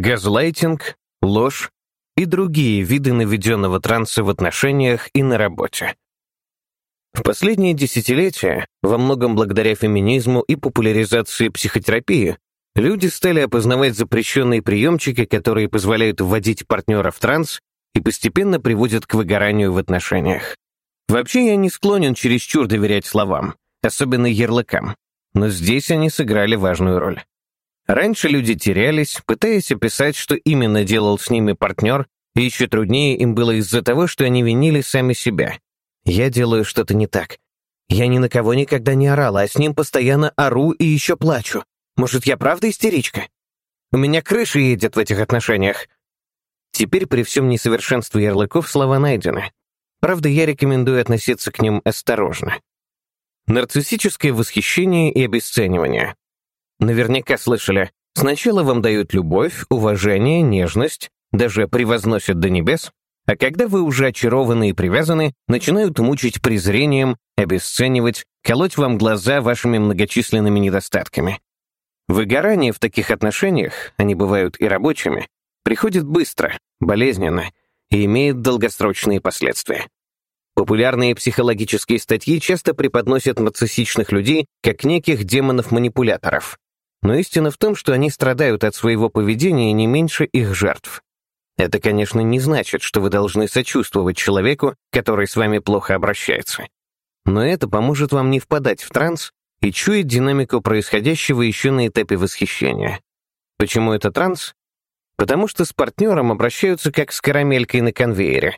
газлайтинг, ложь и другие виды наведенного транса в отношениях и на работе. В последние десятилетия, во многом благодаря феминизму и популяризации психотерапии, люди стали опознавать запрещенные приемчики, которые позволяют вводить партнера в транс и постепенно приводят к выгоранию в отношениях. Вообще я не склонен чересчур доверять словам, особенно ярлыкам, но здесь они сыграли важную роль. Раньше люди терялись, пытаясь описать, что именно делал с ними партнер, и еще труднее им было из-за того, что они винили сами себя. Я делаю что-то не так. Я ни на кого никогда не орала, а с ним постоянно ору и еще плачу. Может, я правда истеричка? У меня крыша едет в этих отношениях. Теперь при всем несовершенстве ярлыков слова найдены. Правда, я рекомендую относиться к ним осторожно. Нарциссическое восхищение и обесценивание. Наверняка слышали, сначала вам дают любовь, уважение, нежность, даже превозносят до небес, а когда вы уже очарованы и привязаны, начинают мучить презрением, обесценивать, колоть вам глаза вашими многочисленными недостатками. Выгорание в таких отношениях, они бывают и рабочими, приходит быстро, болезненно и имеет долгосрочные последствия. Популярные психологические статьи часто преподносят нарциссичных людей как неких демонов-манипуляторов. Но истина в том, что они страдают от своего поведения не меньше их жертв. Это, конечно, не значит, что вы должны сочувствовать человеку, который с вами плохо обращается. Но это поможет вам не впадать в транс и чуять динамику происходящего еще на этапе восхищения. Почему это транс? Потому что с партнером обращаются как с карамелькой на конвейере.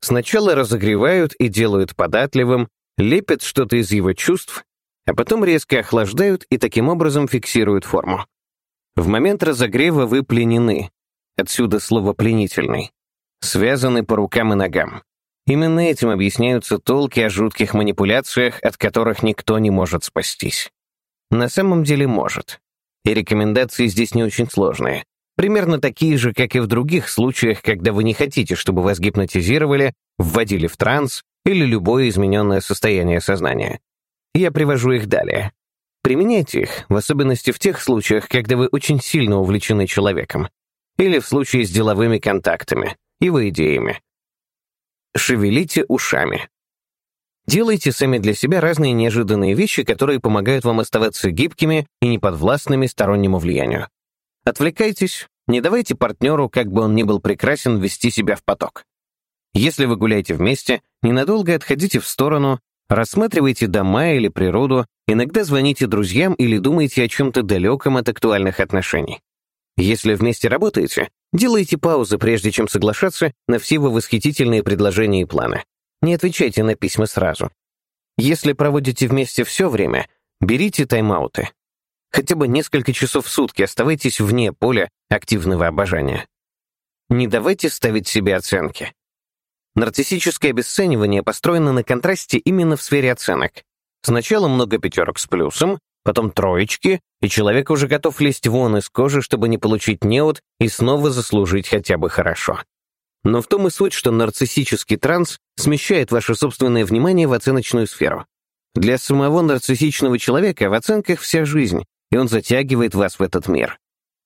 Сначала разогревают и делают податливым, лепят что-то из его чувств, а потом резко охлаждают и таким образом фиксируют форму. В момент разогрева вы пленены, отсюда слово «пленительный», связаны по рукам и ногам. Именно этим объясняются толки о жутких манипуляциях, от которых никто не может спастись. На самом деле может. И рекомендации здесь не очень сложные. Примерно такие же, как и в других случаях, когда вы не хотите, чтобы вас гипнотизировали, вводили в транс или любое измененное состояние сознания. Я привожу их далее. Применяйте их, в особенности в тех случаях, когда вы очень сильно увлечены человеком, или в случае с деловыми контактами, его идеями. Шевелите ушами. Делайте сами для себя разные неожиданные вещи, которые помогают вам оставаться гибкими и неподвластными стороннему влиянию. Отвлекайтесь, не давайте партнеру, как бы он ни был прекрасен, ввести себя в поток. Если вы гуляете вместе, ненадолго отходите в сторону Рассматривайте дома или природу, иногда звоните друзьям или думайте о чем-то далеком от актуальных отношений. Если вместе работаете, делайте паузы, прежде чем соглашаться на все его восхитительные предложения и планы. Не отвечайте на письма сразу. Если проводите вместе все время, берите тайм-ауты. Хотя бы несколько часов в сутки оставайтесь вне поля активного обожания. Не давайте ставить себе оценки. Нарциссическое обесценивание построено на контрасте именно в сфере оценок. Сначала много пятерок с плюсом, потом троечки, и человек уже готов лезть вон из кожи, чтобы не получить неуд и снова заслужить хотя бы хорошо. Но в том и суть, что нарциссический транс смещает ваше собственное внимание в оценочную сферу. Для самого нарциссичного человека в оценках вся жизнь, и он затягивает вас в этот мир.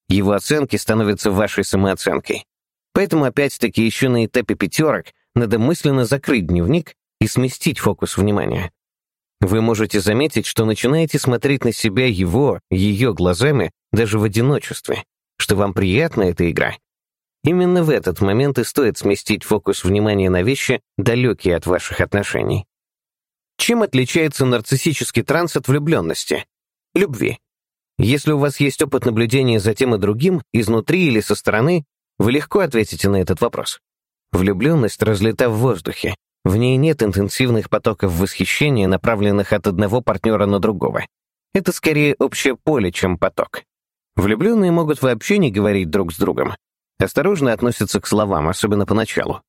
Его оценки становятся вашей самооценкой. Поэтому опять-таки еще на этапе пятерок надо мысленно закрыть дневник и сместить фокус внимания. Вы можете заметить, что начинаете смотреть на себя его, ее глазами даже в одиночестве, что вам приятна эта игра. Именно в этот момент и стоит сместить фокус внимания на вещи, далекие от ваших отношений. Чем отличается нарциссический транс от влюбленности? Любви. Если у вас есть опыт наблюдения за тем и другим, изнутри или со стороны, вы легко ответите на этот вопрос. Влюбленность разлита в воздухе. В ней нет интенсивных потоков восхищения, направленных от одного партнера на другого. Это скорее общее поле, чем поток. Влюбленные могут вообще не говорить друг с другом. Осторожно относятся к словам, особенно поначалу.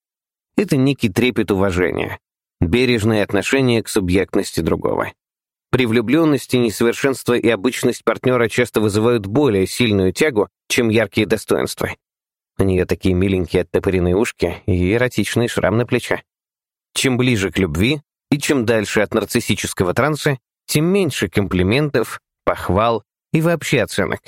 Это некий трепет уважения, бережное отношение к субъектности другого. При влюбленности несовершенство и обычность партнера часто вызывают более сильную тягу, чем яркие достоинства. У нее такие миленькие оттопыренные ушки и эротичный шрам на плече. Чем ближе к любви и чем дальше от нарциссического транса, тем меньше комплиментов, похвал и вообще оценок.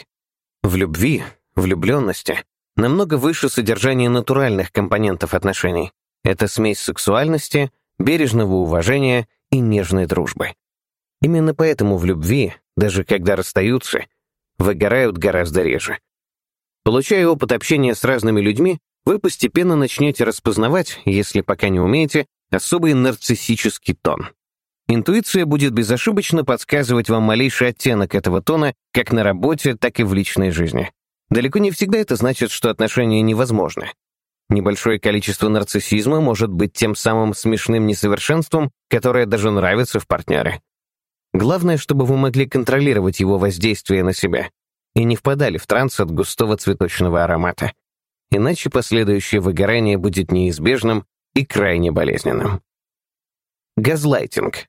В любви, влюбленности намного выше содержания натуральных компонентов отношений. Это смесь сексуальности, бережного уважения и нежной дружбы. Именно поэтому в любви, даже когда расстаются, выгорают гораздо реже. Получая опыт общения с разными людьми, вы постепенно начнете распознавать, если пока не умеете, особый нарциссический тон. Интуиция будет безошибочно подсказывать вам малейший оттенок этого тона как на работе, так и в личной жизни. Далеко не всегда это значит, что отношения невозможны. Небольшое количество нарциссизма может быть тем самым смешным несовершенством, которое даже нравится в партнере. Главное, чтобы вы могли контролировать его воздействие на себя и не впадали в транс от густого цветочного аромата. Иначе последующее выгорание будет неизбежным и крайне болезненным. Газлайтинг.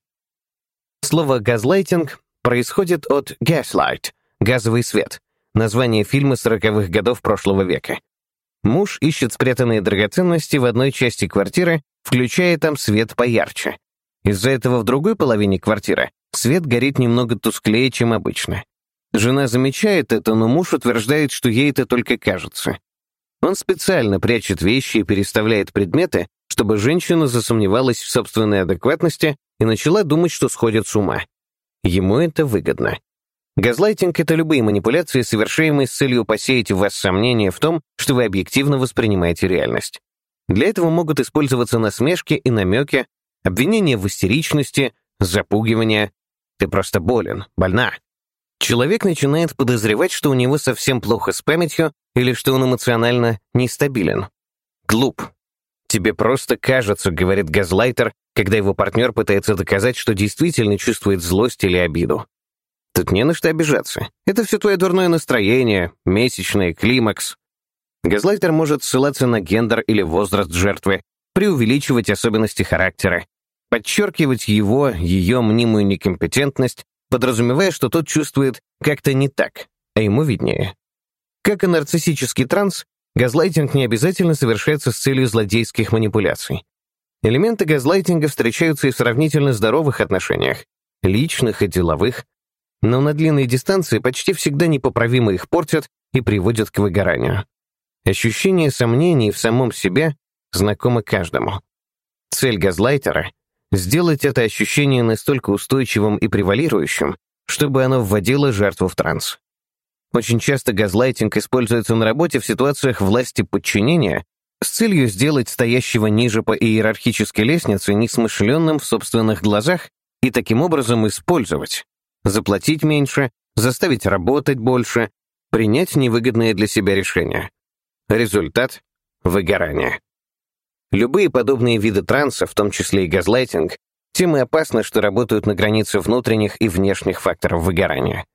Слово «газлайтинг» происходит от «gaslight» — «газовый свет», название фильма сороковых годов прошлого века. Муж ищет спрятанные драгоценности в одной части квартиры, включая там свет поярче. Из-за этого в другой половине квартиры свет горит немного тусклее, чем обычно. Жена замечает это, но муж утверждает, что ей это только кажется. Он специально прячет вещи и переставляет предметы, чтобы женщина засомневалась в собственной адекватности и начала думать, что сходит с ума. Ему это выгодно. Газлайтинг — это любые манипуляции, совершаемые с целью посеять в вас сомнения в том, что вы объективно воспринимаете реальность. Для этого могут использоваться насмешки и намеки, обвинения в истеричности, запугивание. Ты просто болен, больна. Человек начинает подозревать, что у него совсем плохо с памятью или что он эмоционально нестабилен. Глуп. Тебе просто кажется, говорит газлайтер, когда его партнер пытается доказать, что действительно чувствует злость или обиду. Тут не на что обижаться. Это все твое дурное настроение, месячный, климакс. Газлайтер может ссылаться на гендер или возраст жертвы, преувеличивать особенности характера, подчеркивать его, ее мнимую некомпетентность, подразумевая, что тот чувствует как-то не так, а ему виднее. Как и нарциссический транс, газлайтинг не обязательно совершается с целью злодейских манипуляций. Элементы газлайтинга встречаются и в сравнительно здоровых отношениях, личных и деловых, но на длинной дистанции почти всегда непоправимо их портят и приводят к выгоранию. Ощущение сомнений в самом себе знакомо каждому. Цель газлайтера — сделать это ощущение настолько устойчивым и превалирующим, чтобы оно вводило жертву в транс. Очень часто газлайтинг используется на работе в ситуациях власти подчинения с целью сделать стоящего ниже по иерархической лестнице несмышленным в собственных глазах и таким образом использовать, заплатить меньше, заставить работать больше, принять невыгодное для себя решение. Результат — выгорание. Любые подобные виды транса, в том числе и газлайтинг, тем и опасны, что работают на границе внутренних и внешних факторов выгорания.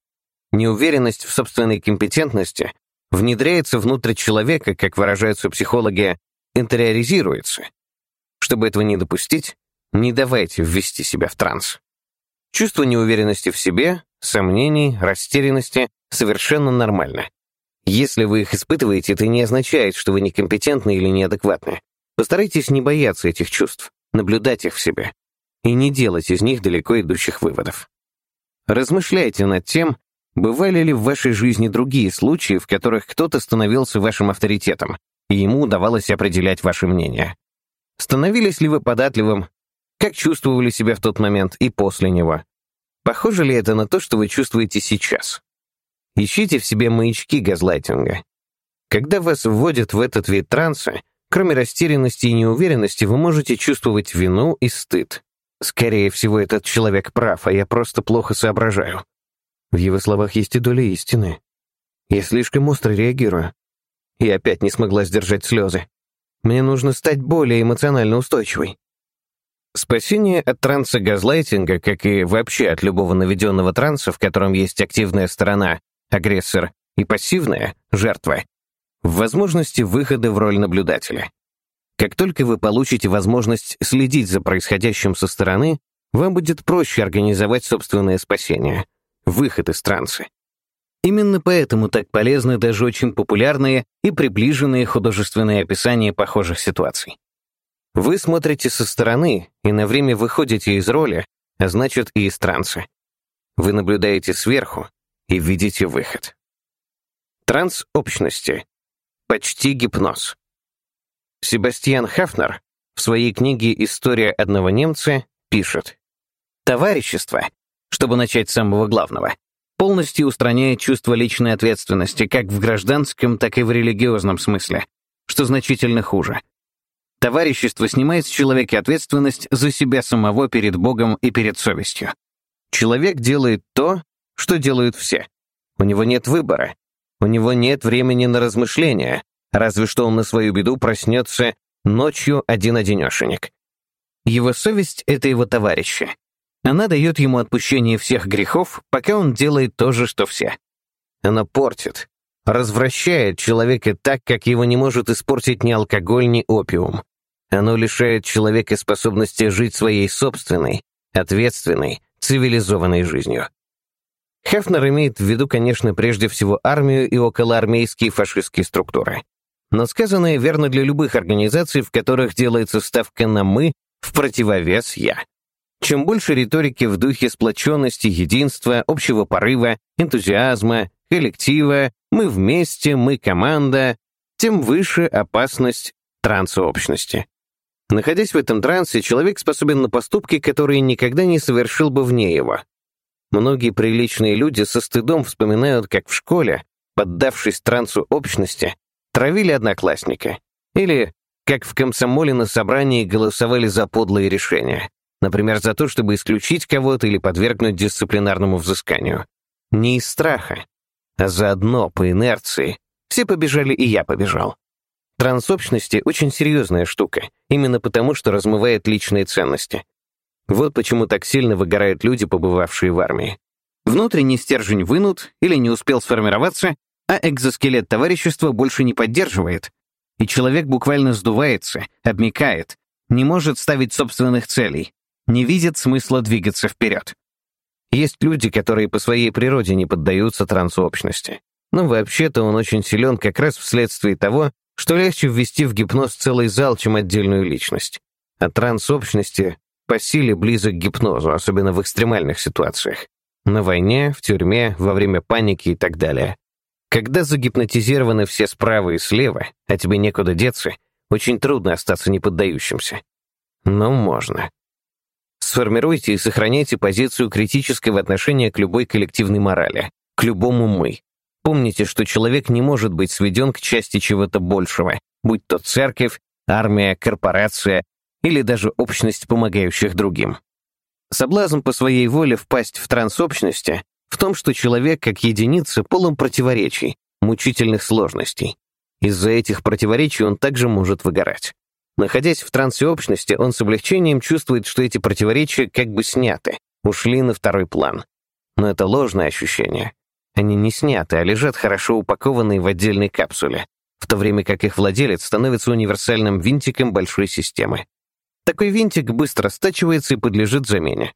Неуверенность в собственной компетентности внедряется внутрь человека, как выражаются психологи, интериоризируется. Чтобы этого не допустить, не давайте ввести себя в транс. Чувство неуверенности в себе, сомнений, растерянности совершенно нормально. Если вы их испытываете, это не означает, что вы некомпетентны или неадекватны. Постарайтесь не бояться этих чувств, наблюдать их в себе и не делать из них далеко идущих выводов. Размышляйте над тем, бывали ли в вашей жизни другие случаи, в которых кто-то становился вашим авторитетом, и ему удавалось определять ваше мнение. Становились ли вы податливым как чувствовали себя в тот момент и после него? Похоже ли это на то, что вы чувствуете сейчас? Ищите в себе маячки газлайтинга. Когда вас вводят в этот вид транса, кроме растерянности и неуверенности, вы можете чувствовать вину и стыд. Скорее всего, этот человек прав, а я просто плохо соображаю. В его словах есть и доля истины. Я слишком остро реагирую. И опять не смогла сдержать слезы. Мне нужно стать более эмоционально устойчивой. Спасение от транса газлайтинга, как и вообще от любого наведенного транса, в котором есть активная сторона, агрессор, и пассивная, жертва, в возможности выхода в роль наблюдателя. Как только вы получите возможность следить за происходящим со стороны, вам будет проще организовать собственное спасение, выход из транса. Именно поэтому так полезны даже очень популярные и приближенные художественные описания похожих ситуаций. Вы смотрите со стороны и на время выходите из роли, а значит и из транса. Вы наблюдаете сверху и видите выход. Транс общности. Почти гипноз. Себастьян Хафнер в своей книге «История одного немца» пишет «Товарищество, чтобы начать с самого главного, полностью устраняет чувство личной ответственности как в гражданском, так и в религиозном смысле, что значительно хуже. Товарищество снимает с человека ответственность за себя самого перед Богом и перед совестью. Человек делает то, что делают все. У него нет выбора. У него нет времени на размышления, разве что он на свою беду проснется ночью один-одинешенек. Его совесть — это его товарищи. Она дает ему отпущение всех грехов, пока он делает то же, что все. Она портит, развращает человека так, как его не может испортить ни алкоголь, ни опиум. Оно лишает человека способности жить своей собственной, ответственной, цивилизованной жизнью. Хефнер имеет в виду, конечно, прежде всего армию и околоармейские фашистские структуры. Но сказанное верно для любых организаций, в которых делается ставка на «мы» в противовес «я». Чем больше риторики в духе сплоченности, единства, общего порыва, энтузиазма, коллектива, мы вместе, мы команда, тем выше опасность трансообщности. Находясь в этом трансе, человек способен на поступки, которые никогда не совершил бы вне его. Многие приличные люди со стыдом вспоминают, как в школе, поддавшись трансу общности, травили одноклассника. Или как в комсомоле на собрании голосовали за подлые решения. Например, за то, чтобы исключить кого-то или подвергнуть дисциплинарному взысканию. Не из страха, а заодно, по инерции. Все побежали, и я побежал. Трансобщности — очень серьезная штука, именно потому, что размывает личные ценности. Вот почему так сильно выгорают люди, побывавшие в армии. Внутренний стержень вынут или не успел сформироваться, а экзоскелет товарищества больше не поддерживает. И человек буквально сдувается, обмикает, не может ставить собственных целей, не видит смысла двигаться вперед. Есть люди, которые по своей природе не поддаются трансообщности. Но вообще-то он очень силен как раз вследствие того, что легче ввести в гипноз целый зал, чем отдельную личность. А трансобщности по силе близок к гипнозу, особенно в экстремальных ситуациях. На войне, в тюрьме, во время паники и так далее. Когда загипнотизированы все справа и слева, а тебе некуда деться, очень трудно остаться неподдающимся. Но можно. Сформируйте и сохраняйте позицию критического отношения к любой коллективной морали, к любому «мы». Помните, что человек не может быть сведен к части чего-то большего, будь то церковь, армия, корпорация или даже общность помогающих другим. Соблазн по своей воле впасть в трансобщности в том, что человек как единица полон противоречий, мучительных сложностей. Из-за этих противоречий он также может выгорать. Находясь в трансе общности, он с облегчением чувствует, что эти противоречия как бы сняты, ушли на второй план. Но это ложное ощущение. Они не сняты, а лежат хорошо упакованные в отдельной капсуле, в то время как их владелец становится универсальным винтиком большой системы. Такой винтик быстро стачивается и подлежит замене.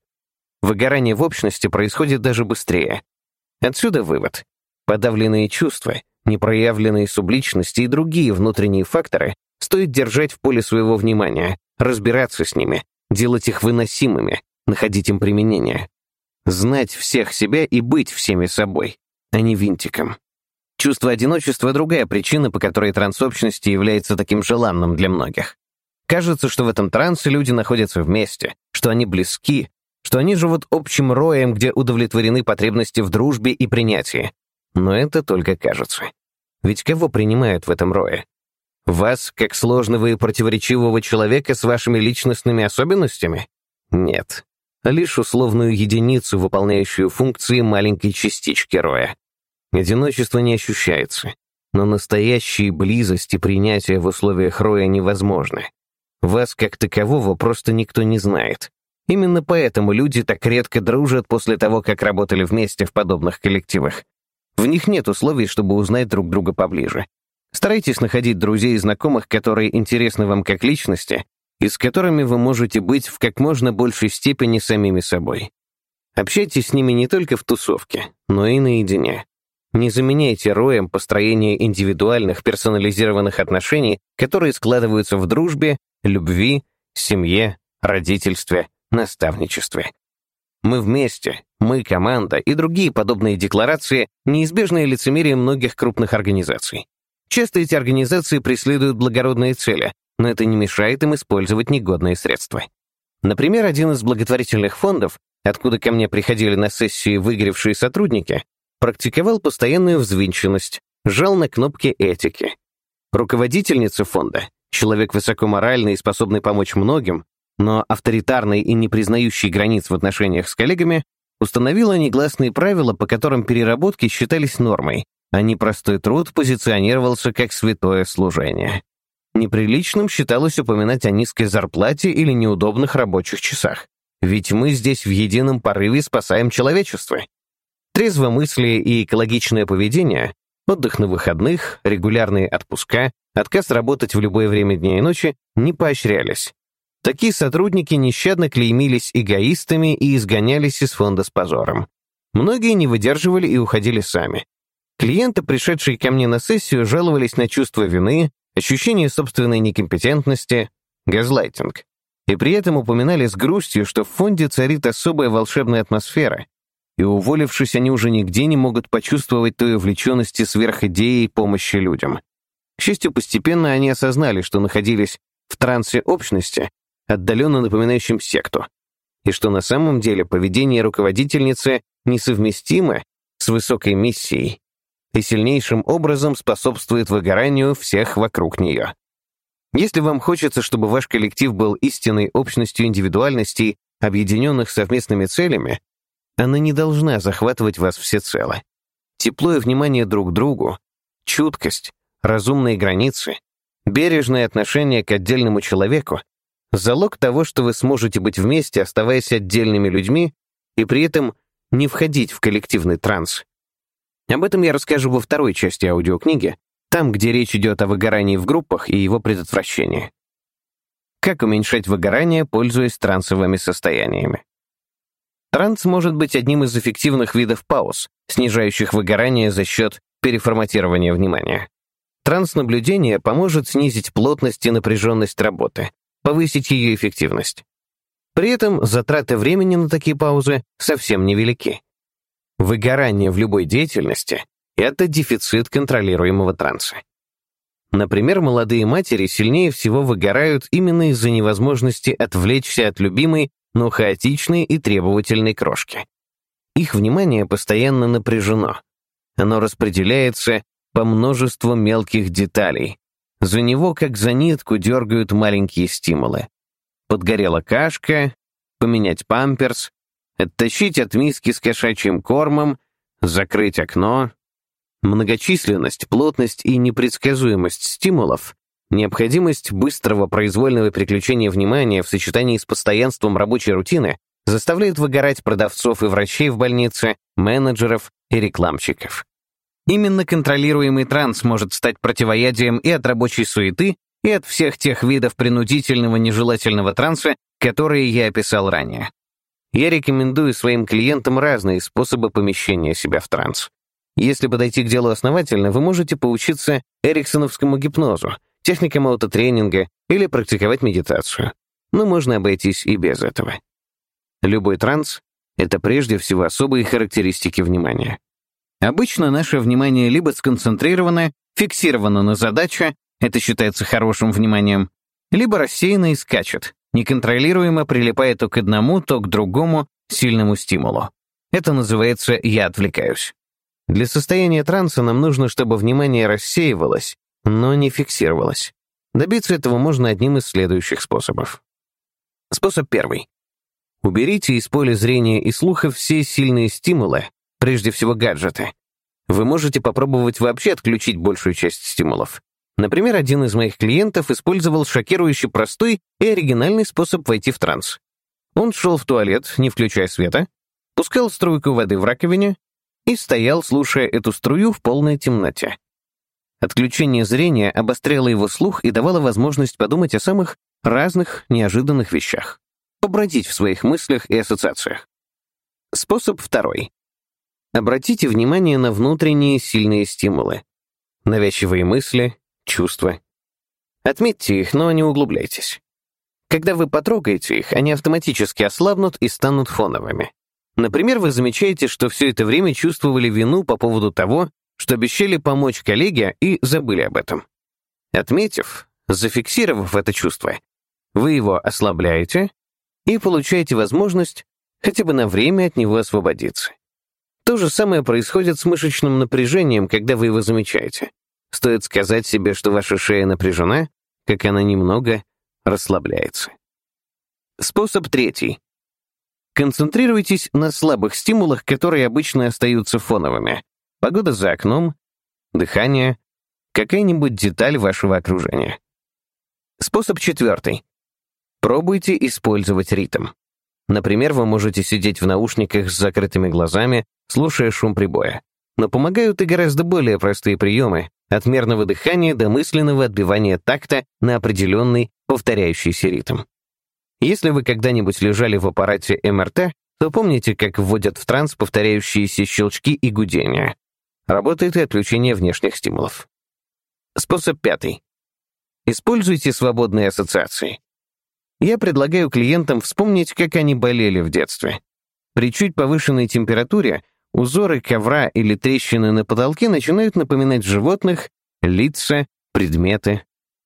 Выгорание в общности происходит даже быстрее. Отсюда вывод. Подавленные чувства, непроявленные субличности и другие внутренние факторы стоит держать в поле своего внимания, разбираться с ними, делать их выносимыми, находить им применение. Знать всех себя и быть всеми собой а не винтиком. Чувство одиночества — другая причина, по которой трансобщность является таким желанным для многих. Кажется, что в этом трансе люди находятся вместе, что они близки, что они живут общим роем, где удовлетворены потребности в дружбе и принятии. Но это только кажется. Ведь кого принимают в этом рое? Вас, как сложного и противоречивого человека с вашими личностными особенностями? Нет. Лишь условную единицу, выполняющую функции маленькой частички роя. Одиночество не ощущается, но настоящие близости принятия в условиях роя невозможны. Вас как такового просто никто не знает. Именно поэтому люди так редко дружат после того, как работали вместе в подобных коллективах. В них нет условий, чтобы узнать друг друга поближе. Старайтесь находить друзей и знакомых, которые интересны вам как личности, и с которыми вы можете быть в как можно большей степени самими собой. Общайтесь с ними не только в тусовке, но и наедине. Не заменяйте роем построение индивидуальных персонализированных отношений, которые складываются в дружбе, любви, семье, родительстве, наставничестве. Мы вместе, мы команда и другие подобные декларации — неизбежное лицемерие многих крупных организаций. Часто эти организации преследуют благородные цели, но это не мешает им использовать негодные средства. Например, один из благотворительных фондов, откуда ко мне приходили на сессии выгоревшие сотрудники, практиковал постоянную взвинченность, жал на кнопки этики. Руководительница фонда, человек высокоморальный и способный помочь многим, но авторитарный и не признающий границ в отношениях с коллегами, установила негласные правила, по которым переработки считались нормой, а непростой труд позиционировался как святое служение. Неприличным считалось упоминать о низкой зарплате или неудобных рабочих часах. Ведь мы здесь в едином порыве спасаем человечество. Трезвомыслие и экологичное поведение, отдых на выходных, регулярные отпуска, отказ работать в любое время дня и ночи не поощрялись. Такие сотрудники нещадно клеймились эгоистами и изгонялись из фонда с позором. Многие не выдерживали и уходили сами. Клиенты, пришедшие ко мне на сессию, жаловались на чувство вины, ощущение собственной некомпетентности, газлайтинг. И при этом упоминали с грустью, что в фонде царит особая волшебная атмосфера, и, уволившись, они уже нигде не могут почувствовать той увлеченности сверхидеей помощи людям. К счастью, постепенно они осознали, что находились в трансе общности, отдаленно напоминающем секту, и что на самом деле поведение руководительницы несовместимо с высокой миссией и сильнейшим образом способствует выгоранию всех вокруг нее. Если вам хочется, чтобы ваш коллектив был истинной общностью индивидуальностей, объединенных совместными целями, она не должна захватывать вас всецело. Тепло и внимание друг к другу, чуткость, разумные границы, бережное отношение к отдельному человеку — залог того, что вы сможете быть вместе, оставаясь отдельными людьми и при этом не входить в коллективный транс. Об этом я расскажу во второй части аудиокниги, там, где речь идет о выгорании в группах и его предотвращении. Как уменьшать выгорание, пользуясь трансовыми состояниями? Транс может быть одним из эффективных видов пауз, снижающих выгорание за счет переформатирования внимания. Транс-наблюдение поможет снизить плотность и напряженность работы, повысить ее эффективность. При этом затраты времени на такие паузы совсем невелики. Выгорание в любой деятельности — это дефицит контролируемого транса. Например, молодые матери сильнее всего выгорают именно из-за невозможности отвлечься от любимой, но хаотичной и требовательной крошки. Их внимание постоянно напряжено. Оно распределяется по множеству мелких деталей. За него, как за нитку, дергают маленькие стимулы. Подгорела кашка, поменять памперс, оттащить от миски с кошачьим кормом, закрыть окно. Многочисленность, плотность и непредсказуемость стимулов, необходимость быстрого произвольного переключения внимания в сочетании с постоянством рабочей рутины заставляют выгорать продавцов и врачей в больнице, менеджеров и рекламщиков. Именно контролируемый транс может стать противоядием и от рабочей суеты, и от всех тех видов принудительного нежелательного транса, которые я описал ранее. Я рекомендую своим клиентам разные способы помещения себя в транс. Если подойти к делу основательно, вы можете поучиться эриксоновскому гипнозу, техникам аутотренинга или практиковать медитацию. Но можно обойтись и без этого. Любой транс — это прежде всего особые характеристики внимания. Обычно наше внимание либо сконцентрировано, фиксировано на задаче, это считается хорошим вниманием, либо рассеяно и скачет, неконтролируемо прилипая то к одному, то к другому сильному стимулу. Это называется «я отвлекаюсь». Для состояния транса нам нужно, чтобы внимание рассеивалось, но не фиксировалось. Добиться этого можно одним из следующих способов. Способ первый. Уберите из поля зрения и слуха все сильные стимулы, прежде всего гаджеты. Вы можете попробовать вообще отключить большую часть стимулов. Например, один из моих клиентов использовал шокирующий простой и оригинальный способ войти в транс. Он шел в туалет, не включая света, пускал струйку воды в раковине и стоял, слушая эту струю в полной темноте. Отключение зрения обостряло его слух и давало возможность подумать о самых разных неожиданных вещах, побродить в своих мыслях и ассоциациях. Способ второй. Обратите внимание на внутренние сильные стимулы. Навязчивые мысли, чувства. Отметьте их, но не углубляйтесь. Когда вы потрогаете их, они автоматически ослабнут и станут фоновыми. Например, вы замечаете, что все это время чувствовали вину по поводу того, что обещали помочь коллеге и забыли об этом. Отметив, зафиксировав это чувство, вы его ослабляете и получаете возможность хотя бы на время от него освободиться. То же самое происходит с мышечным напряжением, когда вы его замечаете. Стоит сказать себе, что ваша шея напряжена, как она немного расслабляется. Способ третий. Концентрируйтесь на слабых стимулах, которые обычно остаются фоновыми. Погода за окном, дыхание, какая-нибудь деталь вашего окружения. Способ четвертый. Пробуйте использовать ритм. Например, вы можете сидеть в наушниках с закрытыми глазами, слушая шум прибоя. Но помогают и гораздо более простые приемы, от мерного дыхания до мысленного отбивания такта на определенный повторяющийся ритм. Если вы когда-нибудь лежали в аппарате МРТ, то помните, как вводят в транс повторяющиеся щелчки и гудения. Работает и отключение внешних стимулов. Способ пятый. Используйте свободные ассоциации. Я предлагаю клиентам вспомнить, как они болели в детстве. При чуть повышенной температуре узоры ковра или трещины на потолке начинают напоминать животных, лица, предметы.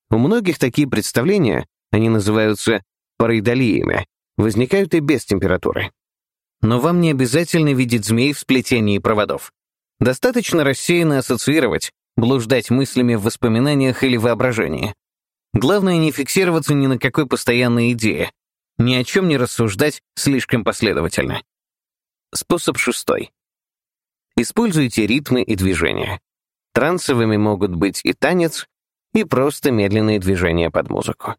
У многих такие представления, они называются параидолиями, возникают и без температуры. Но вам не обязательно видеть змей в сплетении проводов. Достаточно рассеянно ассоциировать, блуждать мыслями в воспоминаниях или воображении. Главное не фиксироваться ни на какой постоянной идее, ни о чем не рассуждать слишком последовательно. Способ шестой. Используйте ритмы и движения. Трансовыми могут быть и танец, и просто медленные движения под музыку.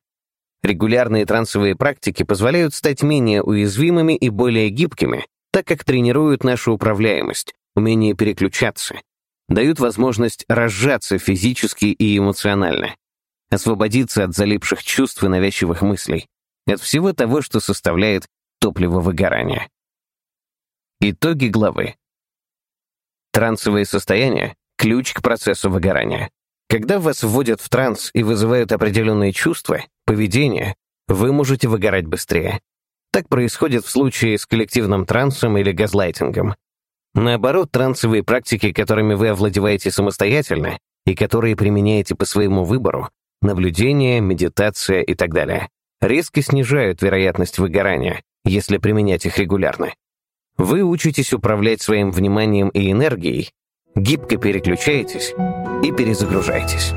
Регулярные трансовые практики позволяют стать менее уязвимыми и более гибкими, так как тренируют нашу управляемость, умение переключаться, дают возможность разжаться физически и эмоционально, освободиться от залипших чувств и навязчивых мыслей, от всего того, что составляет топливо выгорания. Итоги главы. Трансовые состояния — ключ к процессу выгорания. Когда вас вводят в транс и вызывают определенные чувства, поведение, вы можете выгорать быстрее. Так происходит в случае с коллективным трансом или газлайтингом. Наоборот, трансовые практики, которыми вы овладеваете самостоятельно и которые применяете по своему выбору, наблюдение, медитация и так далее, резко снижают вероятность выгорания, если применять их регулярно. Вы учитесь управлять своим вниманием и энергией, гибко переключаетесь и перезагружаетесь.